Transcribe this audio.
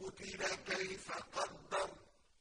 قتل كَيْفَ قَدَّرَ